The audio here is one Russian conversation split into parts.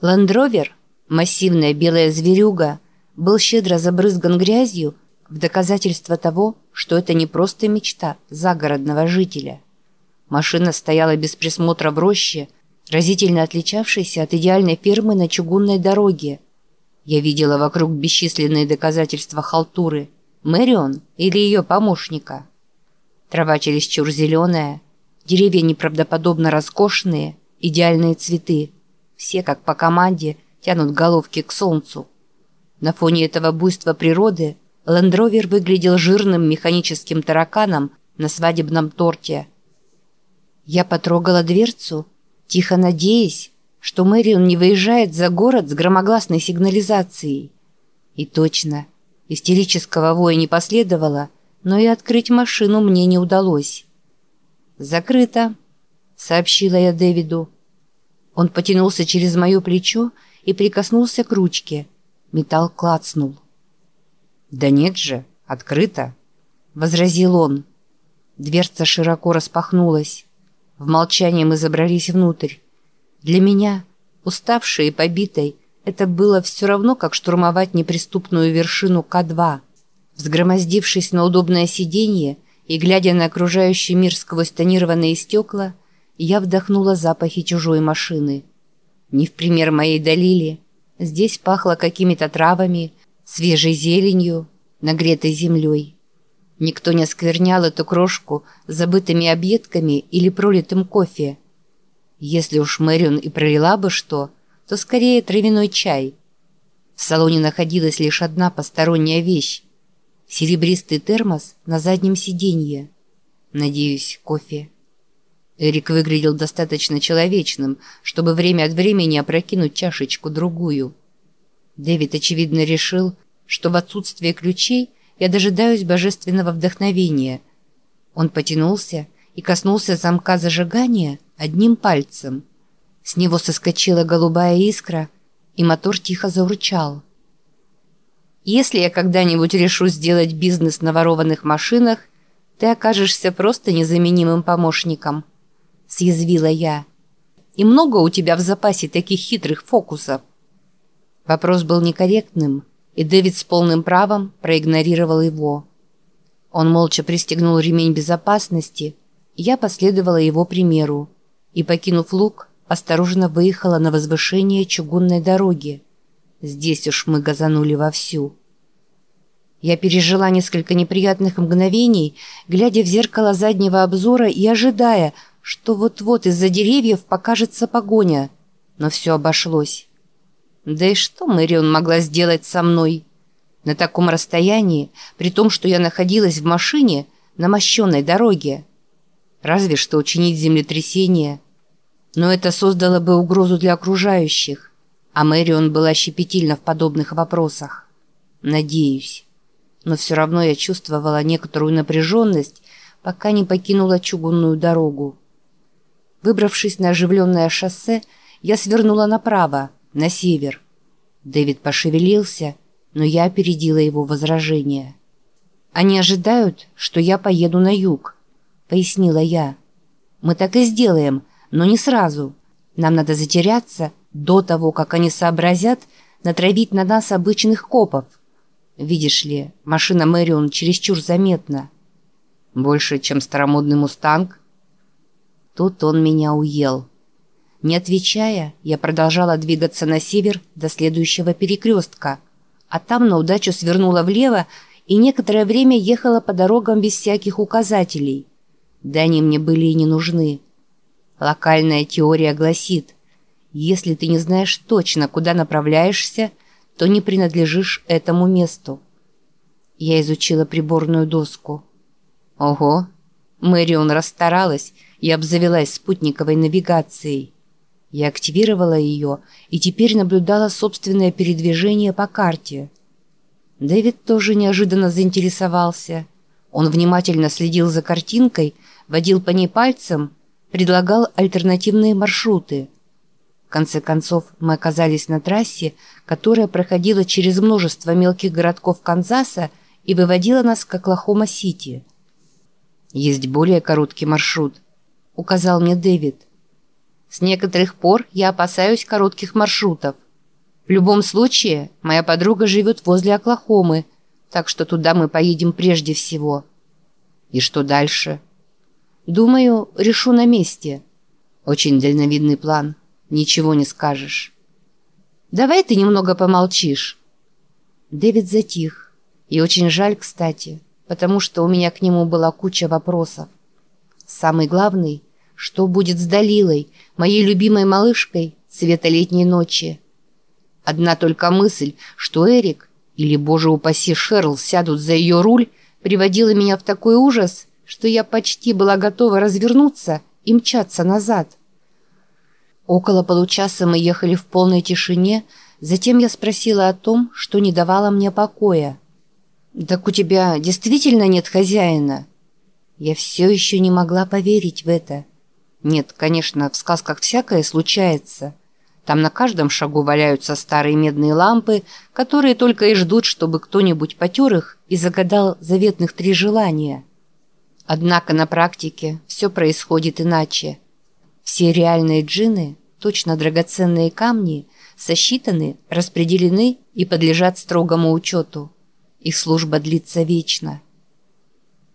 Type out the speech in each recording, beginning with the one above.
Ландровер, массивная белая зверюга, был щедро забрызган грязью в доказательство того, что это не просто мечта загородного жителя. Машина стояла без присмотра в роще, разительно отличавшейся от идеальной фермы на чугунной дороге. Я видела вокруг бесчисленные доказательства халтуры. Мэрион или ее помощника. Трава чересчур зеленая, деревья неправдоподобно роскошные, идеальные цветы. Все, как по команде, тянут головки к солнцу. На фоне этого буйства природы Лендровер выглядел жирным механическим тараканом на свадебном торте. Я потрогала дверцу, тихо надеясь, что Мэрион не выезжает за город с громогласной сигнализацией. И точно, истерического воя не последовало, но и открыть машину мне не удалось. «Закрыто», — сообщила я Дэвиду. Он потянулся через мое плечо и прикоснулся к ручке. Металл клацнул. «Да нет же, открыто!» — возразил он. Дверца широко распахнулась. В молчании мы забрались внутрь. Для меня, уставшей и побитой, это было все равно, как штурмовать неприступную вершину К-2. Взгромоздившись на удобное сиденье и глядя на окружающий мир сквозь тонированные стекла, я вдохнула запахи чужой машины. Не в пример моей Далили. Здесь пахло какими-то травами, свежей зеленью, нагретой землей. Никто не осквернял эту крошку забытыми объедками или пролитым кофе. Если уж Мэрион и пролила бы что, то скорее травяной чай. В салоне находилась лишь одна посторонняя вещь – серебристый термос на заднем сиденье. Надеюсь, кофе. Эрик выглядел достаточно человечным, чтобы время от времени опрокинуть чашечку-другую. Дэвид, очевидно, решил, что в отсутствие ключей я дожидаюсь божественного вдохновения. Он потянулся и коснулся замка зажигания одним пальцем. С него соскочила голубая искра, и мотор тихо заурчал. «Если я когда-нибудь решу сделать бизнес на ворованных машинах, ты окажешься просто незаменимым помощником», съязвила я. «И много у тебя в запасе таких хитрых фокусов?» Вопрос был некорректным, и Дэвид с полным правом проигнорировал его. Он молча пристегнул ремень безопасности, и я последовала его примеру, и, покинув луг, осторожно выехала на возвышение чугунной дороги. Здесь уж мы газанули вовсю. Я пережила несколько неприятных мгновений, глядя в зеркало заднего обзора и ожидая, что вот-вот из-за деревьев покажется погоня. Но все обошлось. Да и что Мэрион могла сделать со мной? На таком расстоянии, при том, что я находилась в машине на мощенной дороге. Разве что учинить землетрясение. Но это создало бы угрозу для окружающих. А Мэрион была щепетильна в подобных вопросах. Надеюсь. Но все равно я чувствовала некоторую напряженность, пока не покинула чугунную дорогу. Выбравшись на оживленное шоссе, я свернула направо, на север. Дэвид пошевелился, но я опередила его возражение. «Они ожидают, что я поеду на юг», — пояснила я. «Мы так и сделаем, но не сразу. Нам надо затеряться до того, как они сообразят натравить на нас обычных копов. Видишь ли, машина Мэрион чересчур заметна. Больше, чем старомодный «Мустанг», Тут он меня уел. Не отвечая, я продолжала двигаться на север до следующего перекрестка, а там на удачу свернула влево и некоторое время ехала по дорогам без всяких указателей. Да они мне были и не нужны. Локальная теория гласит, если ты не знаешь точно, куда направляешься, то не принадлежишь этому месту. Я изучила приборную доску. Ого, Мэрион расстаралась и обзавелась спутниковой навигацией. Я активировала ее и теперь наблюдала собственное передвижение по карте. Дэвид тоже неожиданно заинтересовался. Он внимательно следил за картинкой, водил по ней пальцем, предлагал альтернативные маршруты. В конце концов, мы оказались на трассе, которая проходила через множество мелких городков Канзаса и выводила нас к Оклахома-Сити. Есть более короткий маршрут – указал мне Дэвид. С некоторых пор я опасаюсь коротких маршрутов. В любом случае, моя подруга живет возле Оклахомы, так что туда мы поедем прежде всего. И что дальше? Думаю, решу на месте. Очень дальновидный план. Ничего не скажешь. Давай ты немного помолчишь. Дэвид затих. И очень жаль, кстати, потому что у меня к нему была куча вопросов. Самый главный, что будет с Далилой, моей любимой малышкой цвета летней ночи. Одна только мысль, что Эрик или, боже упаси, Шерл сядут за ее руль, приводила меня в такой ужас, что я почти была готова развернуться и мчаться назад. Около получаса мы ехали в полной тишине, затем я спросила о том, что не давало мне покоя. «Так у тебя действительно нет хозяина?» Я все еще не могла поверить в это. Нет, конечно, в сказках всякое случается. Там на каждом шагу валяются старые медные лампы, которые только и ждут, чтобы кто-нибудь потер их и загадал заветных три желания. Однако на практике все происходит иначе. Все реальные джины, точно драгоценные камни, сосчитаны, распределены и подлежат строгому учету. Их служба длится вечно.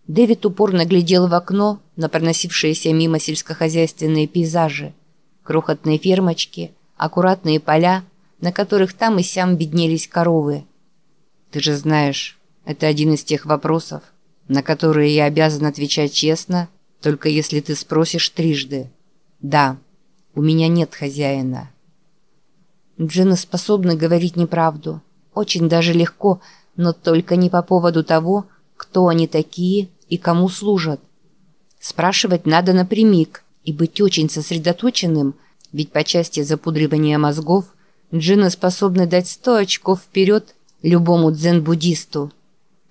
Дэвид упорно глядел в окно на проносившиеся мимо сельскохозяйственные пейзажи. Крохотные фермочки, аккуратные поля, на которых там и сям виднелись коровы. Ты же знаешь, это один из тех вопросов, на которые я обязан отвечать честно, только если ты спросишь трижды. Да, у меня нет хозяина. Джины способны говорить неправду. Очень даже легко, но только не по поводу того, кто они такие и кому служат. Спрашивать надо напрямик и быть очень сосредоточенным, ведь по части запудривания мозгов джины способны дать сто очков вперед любому дзен-буддисту.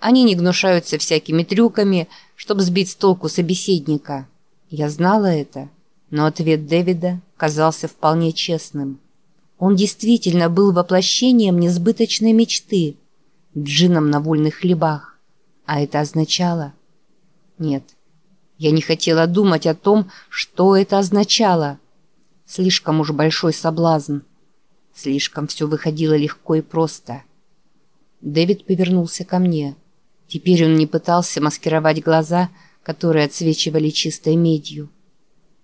Они не гнушаются всякими трюками, чтобы сбить с толку собеседника. Я знала это но ответ Дэвида казался вполне честным. Он действительно был воплощением несбыточной мечты, джином на вольных хлебах. А это означало... Нет, я не хотела думать о том, что это означало. Слишком уж большой соблазн. Слишком все выходило легко и просто. Дэвид повернулся ко мне. Теперь он не пытался маскировать глаза, которые отсвечивали чистой медью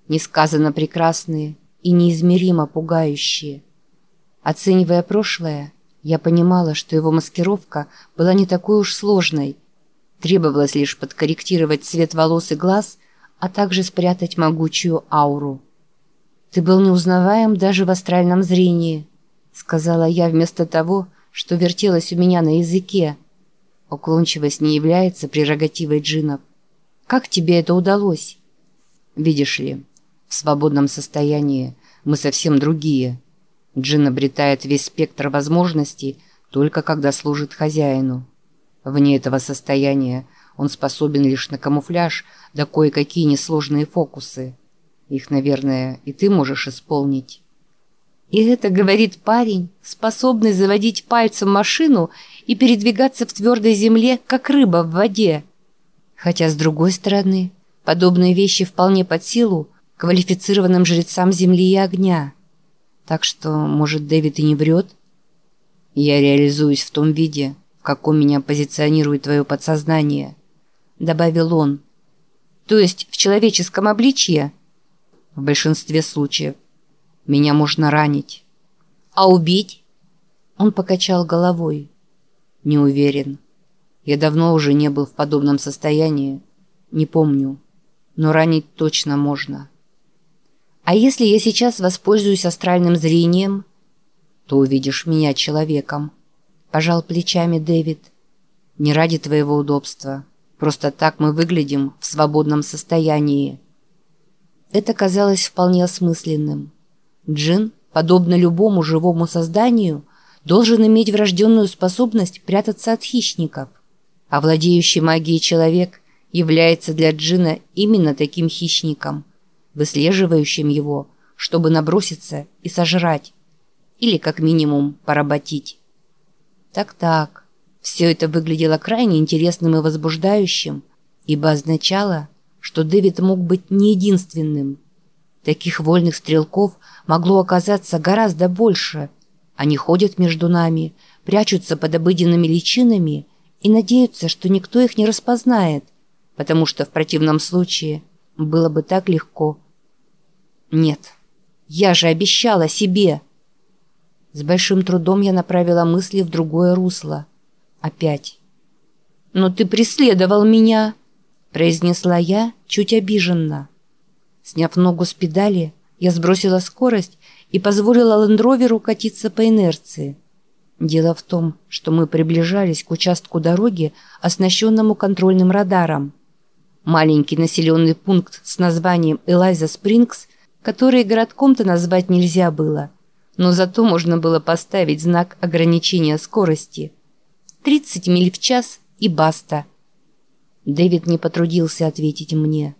несказанно прекрасные и неизмеримо пугающие. Оценивая прошлое, я понимала, что его маскировка была не такой уж сложной. Требовалось лишь подкорректировать цвет волос и глаз, а также спрятать могучую ауру. «Ты был неузнаваем даже в астральном зрении», — сказала я вместо того, что вертелось у меня на языке. Уклончивость не является прерогативой джинов. «Как тебе это удалось?» «Видишь ли, в свободном состоянии мы совсем другие. Джин обретает весь спектр возможностей только когда служит хозяину. Вне этого состояния он способен лишь на камуфляж да кое-какие несложные фокусы. Их, наверное, и ты можешь исполнить. И это говорит парень, способный заводить пальцем машину и передвигаться в твердой земле, как рыба в воде. Хотя, с другой стороны, подобные вещи вполне под силу квалифицированным жрецам земли и огня. Так что, может, Дэвид и не врет? Я реализуюсь в том виде, в каком меня позиционирует твое подсознание, добавил он. То есть в человеческом обличье? В большинстве случаев. Меня можно ранить. А убить? Он покачал головой. Не уверен. Я давно уже не был в подобном состоянии. Не помню. Но ранить точно можно. А если я сейчас воспользуюсь астральным зрением, то увидишь меня человеком. Пожал плечами Дэвид. Не ради твоего удобства. Просто так мы выглядим в свободном состоянии. Это казалось вполне осмысленным. Джин, подобно любому живому созданию, должен иметь врожденную способность прятаться от хищников. А владеющий магией человек является для Джина именно таким хищником – выслеживающим его, чтобы наброситься и сожрать. Или, как минимум, поработить. Так-так, все это выглядело крайне интересным и возбуждающим, ибо означало, что Дэвид мог быть не единственным. Таких вольных стрелков могло оказаться гораздо больше. Они ходят между нами, прячутся под обыденными личинами и надеются, что никто их не распознает, потому что в противном случае было бы так легко. Нет, я же обещала себе. С большим трудом я направила мысли в другое русло. Опять. «Но ты преследовал меня!» произнесла я, чуть обиженно. Сняв ногу с педали, я сбросила скорость и позволила лендроверу катиться по инерции. Дело в том, что мы приближались к участку дороги, оснащенному контрольным радаром. Маленький населенный пункт с названием Элайза Спрингс, который городком-то назвать нельзя было, но зато можно было поставить знак ограничения скорости. 30 миль в час и баста – Дэвид не потрудился ответить мне.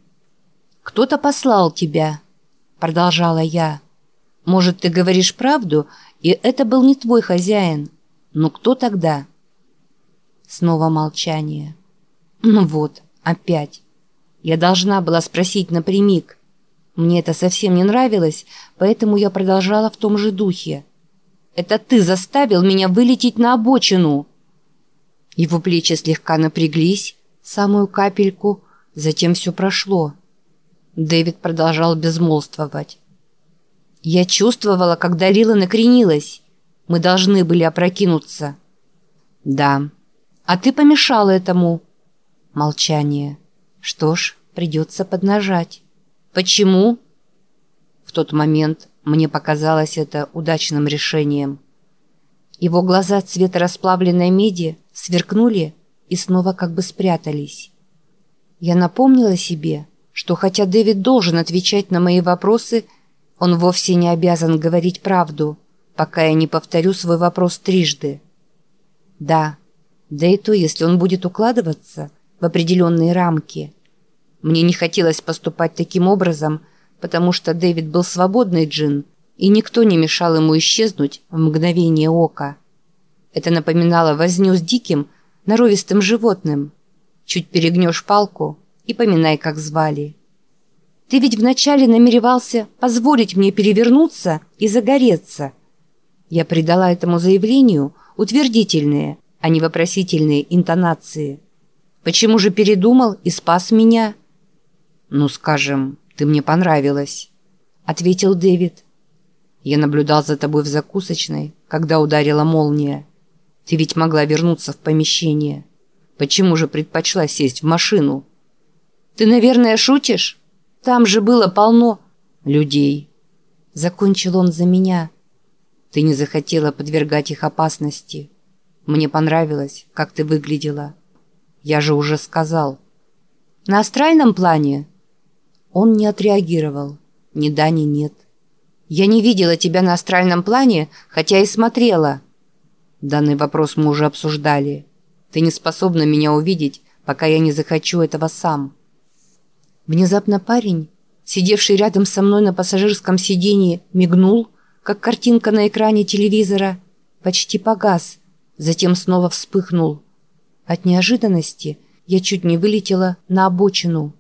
«Кто-то послал тебя», — продолжала я. «Может, ты говоришь правду, и это был не твой хозяин. Но кто тогда?» Снова молчание. «Ну вот, опять. Я должна была спросить напрямик. Мне это совсем не нравилось, поэтому я продолжала в том же духе. «Это ты заставил меня вылететь на обочину!» Его плечи слегка напряглись, самую капельку, затем все прошло. Дэвид продолжал безмолвствовать. «Я чувствовала, когда Лила накренилась. Мы должны были опрокинуться». «Да. А ты помешал этому». Молчание. «Что ж, придется поднажать». «Почему?» В тот момент мне показалось это удачным решением. Его глаза цвета расплавленной меди сверкнули и снова как бы спрятались. Я напомнила себе, что хотя Дэвид должен отвечать на мои вопросы, он вовсе не обязан говорить правду, пока я не повторю свой вопрос трижды. Да, да и то, если он будет укладываться в определенные рамки. Мне не хотелось поступать таким образом, потому что Дэвид был свободный джин, и никто не мешал ему исчезнуть в мгновение ока. Это напоминало возню с диким, норовистым животным. Чуть перегнешь палку и поминай, как звали. Ты ведь вначале намеревался позволить мне перевернуться и загореться. Я придала этому заявлению утвердительные, а не вопросительные интонации. Почему же передумал и спас меня? Ну, скажем, ты мне понравилась, ответил Дэвид. Я наблюдал за тобой в закусочной, когда ударила молния. Ты ведь могла вернуться в помещение. Почему же предпочла сесть в машину? Ты, наверное, шутишь? Там же было полно людей. Закончил он за меня. Ты не захотела подвергать их опасности. Мне понравилось, как ты выглядела. Я же уже сказал. На астральном плане? Он не отреагировал. Ни да, ни нет. Я не видела тебя на астральном плане, хотя и смотрела. Данный вопрос мы уже обсуждали. Ты не способна меня увидеть, пока я не захочу этого сам. Внезапно парень, сидевший рядом со мной на пассажирском сиденье, мигнул, как картинка на экране телевизора, почти погас, затем снова вспыхнул. От неожиданности я чуть не вылетела на обочину.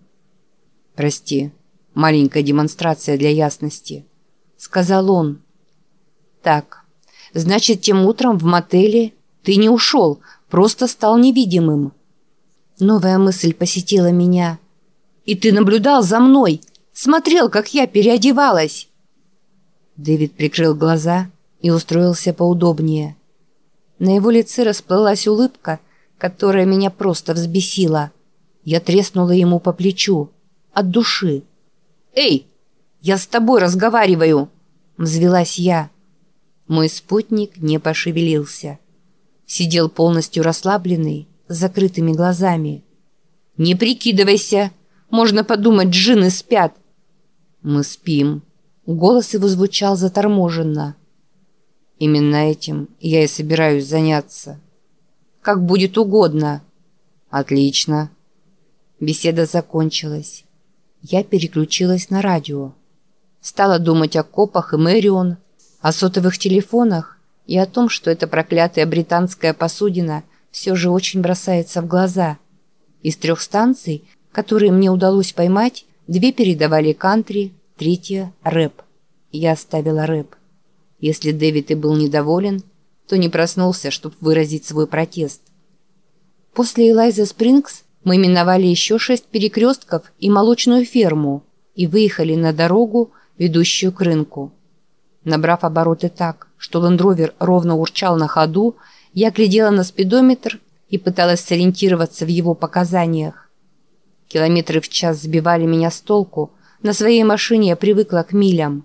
«Прости, маленькая демонстрация для ясности», — сказал он. «Так, Значит, тем утром в мотеле ты не ушел, просто стал невидимым. Новая мысль посетила меня. И ты наблюдал за мной, смотрел, как я переодевалась. Дэвид прикрыл глаза и устроился поудобнее. На его лице расплылась улыбка, которая меня просто взбесила. Я треснула ему по плечу. От души. «Эй, я с тобой разговариваю!» Взвелась я. Мой спутник не пошевелился. Сидел полностью расслабленный, с закрытыми глазами. «Не прикидывайся! Можно подумать, джины спят!» «Мы спим!» Голос его звучал заторможенно. «Именно этим я и собираюсь заняться. Как будет угодно!» «Отлично!» Беседа закончилась. Я переключилась на радио. Стала думать о копах и Мэрион, о сотовых телефонах и о том, что эта проклятая британская посудина все же очень бросается в глаза. Из трех станций, которые мне удалось поймать, две передавали кантри, Третье – рэп. Я оставила рэп. Если Дэвид и был недоволен, то не проснулся, чтобы выразить свой протест. После Элайза Спрингс мы миновали еще шесть перекрестков и молочную ферму и выехали на дорогу, ведущую к рынку. Набрав обороты так, что лендровер ровно урчал на ходу, я глядела на спидометр и пыталась сориентироваться в его показаниях. Километры в час сбивали меня с толку, на своей машине я привыкла к милям.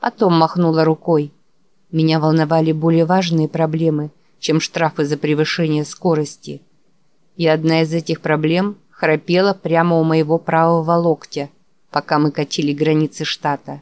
Потом махнула рукой. Меня волновали более важные проблемы, чем штрафы за превышение скорости. И одна из этих проблем храпела прямо у моего правого локтя, пока мы катили границы штата.